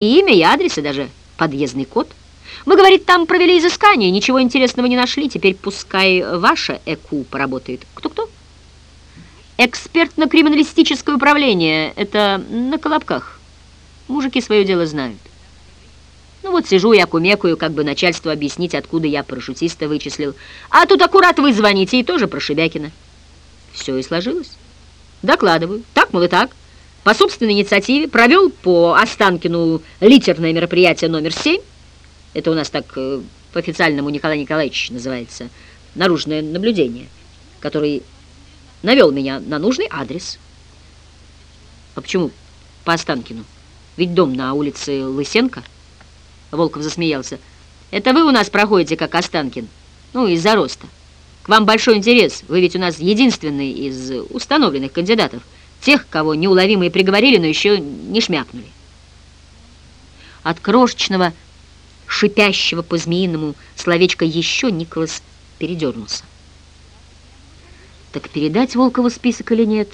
И имя, и адрес, и даже подъездный код. Мы, говорит, там провели изыскание, ничего интересного не нашли. Теперь пускай ваша ЭКУ поработает. Кто-кто? Экспертно-криминалистическое управление. Это на Колобках. Мужики свое дело знают. Ну вот сижу я кумекаю, как бы начальству объяснить, откуда я парашютиста вычислил. А тут аккурат вы звоните, и тоже про Шебякина. Все и сложилось. Докладываю. Так, мол, и так по собственной инициативе провел по Останкину литерное мероприятие номер 7. Это у нас так э, по-официальному Николай Николаевич называется. Наружное наблюдение, который навел меня на нужный адрес. А почему по Останкину? Ведь дом на улице Лысенко. Волков засмеялся. Это вы у нас проходите, как Останкин? Ну, из-за роста. К вам большой интерес. Вы ведь у нас единственный из установленных кандидатов тех, кого неуловимые приговорили, но еще не шмякнули. От крошечного, шипящего по-змеиному словечка «еще» Николас передернулся. Так передать Волкову список или нет?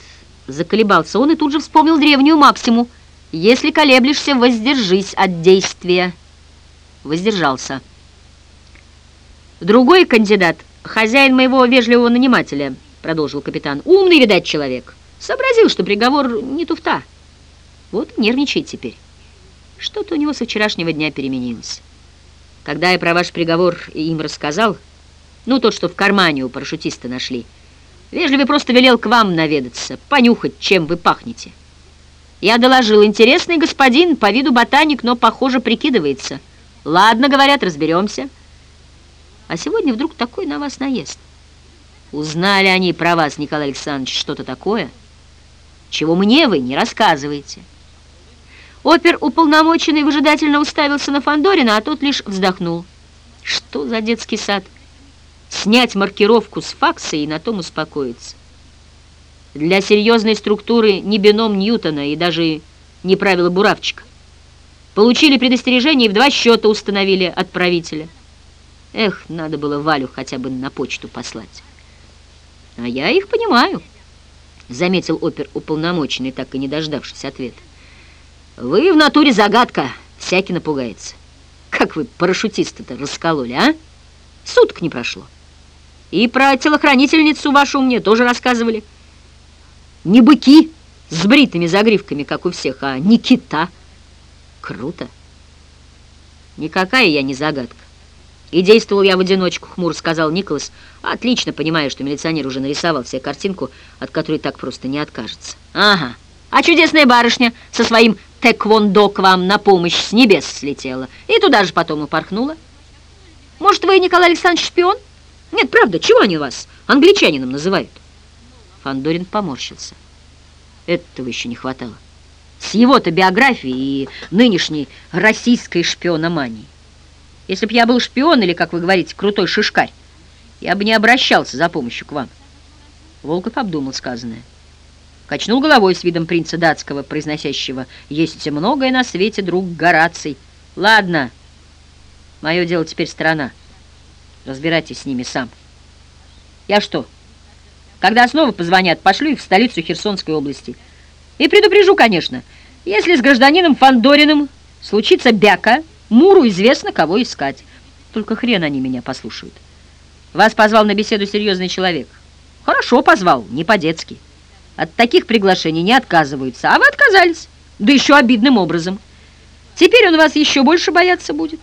Заколебался он и тут же вспомнил древнюю максиму. «Если колеблешься, воздержись от действия». Воздержался. Другой кандидат, хозяин моего вежливого нанимателя, продолжил капитан, умный, видать, человек. Сообразил, что приговор не туфта. Вот нервничает теперь. Что-то у него со вчерашнего дня переменилось. Когда я про ваш приговор им рассказал, ну, тот, что в кармане у парашютиста нашли, вежливо просто велел к вам наведаться, понюхать, чем вы пахнете. Я доложил, интересный господин, по виду ботаник, но, похоже, прикидывается. Ладно, говорят, разберемся. А сегодня вдруг такой на вас наезд. Узнали они про вас, Николай Александрович, что-то такое — чего мне вы не рассказываете. Опер уполномоченный выжидательно уставился на Фандорина, а тот лишь вздохнул. Что за детский сад? Снять маркировку с факса и на том успокоиться. Для серьезной структуры не бином Ньютона и даже не правило буравчика. Получили предостережение и в два счета установили отправителя. Эх, надо было Валю хотя бы на почту послать. А я их понимаю. — заметил опер уполномоченный, так и не дождавшись ответа. «Вы в натуре загадка, всякий напугается. Как вы парашютиста-то раскололи, а? Суток не прошло. И про телохранительницу вашу мне тоже рассказывали. Не быки с бритыми загривками, как у всех, а не кита. Круто. Никакая я не загадка. И действовал я в одиночку, хмур сказал Николас, отлично понимая, что милиционер уже нарисовал себе картинку, от которой так просто не откажется. Ага, а чудесная барышня со своим тэквондо к вам на помощь с небес слетела и туда же потом упорхнула. Может, вы, Николай Александрович, шпион? Нет, правда, чего они вас англичанином называют? Фандорин поморщился. Этого еще не хватало. С его-то биографией и нынешней российской шпиономанией. Если б я был шпион или, как вы говорите, крутой шишкарь, я бы не обращался за помощью к вам. Волков обдумал сказанное. Качнул головой с видом принца датского, произносящего «Есть многое на свете, друг Гораций». «Ладно, мое дело теперь страна. Разбирайтесь с ними сам». «Я что, когда снова позвонят, пошлю их в столицу Херсонской области. И предупрежу, конечно, если с гражданином Фандориным случится бяка, Муру известно, кого искать. Только хрен они меня послушают. Вас позвал на беседу серьезный человек. Хорошо позвал, не по-детски. От таких приглашений не отказываются, а вы отказались, да еще обидным образом. Теперь он вас еще больше бояться будет.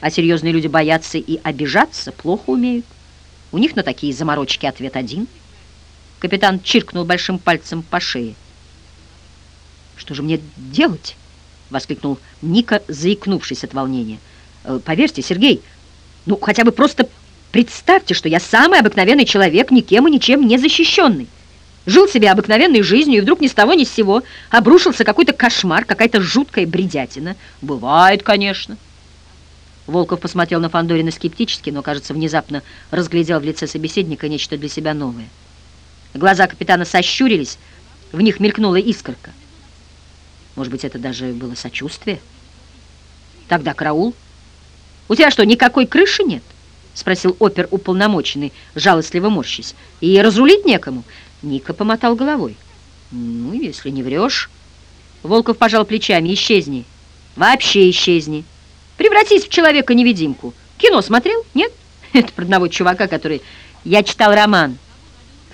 А серьезные люди боятся и обижаться плохо умеют. У них на такие заморочки ответ один. Капитан чиркнул большим пальцем по шее. Что же мне делать? Воскликнул Ника, заикнувшись от волнения. «Э, «Поверьте, Сергей, ну хотя бы просто представьте, что я самый обыкновенный человек, никем и ничем не защищенный. Жил себе обыкновенной жизнью, и вдруг ни с того ни с сего обрушился какой-то кошмар, какая-то жуткая бредятина. Бывает, конечно». Волков посмотрел на Фандорина скептически, но, кажется, внезапно разглядел в лице собеседника нечто для себя новое. Глаза капитана сощурились, в них мелькнула искорка. Может быть, это даже было сочувствие? Тогда караул. У тебя что, никакой крыши нет? Спросил опер уполномоченный, жалостливо морщись. И разрулить некому? Ника помотал головой. Ну, если не врешь... Волков пожал плечами. Исчезни. Вообще исчезни. Превратись в человека-невидимку. Кино смотрел? Нет? Это про одного чувака, который... Я читал роман.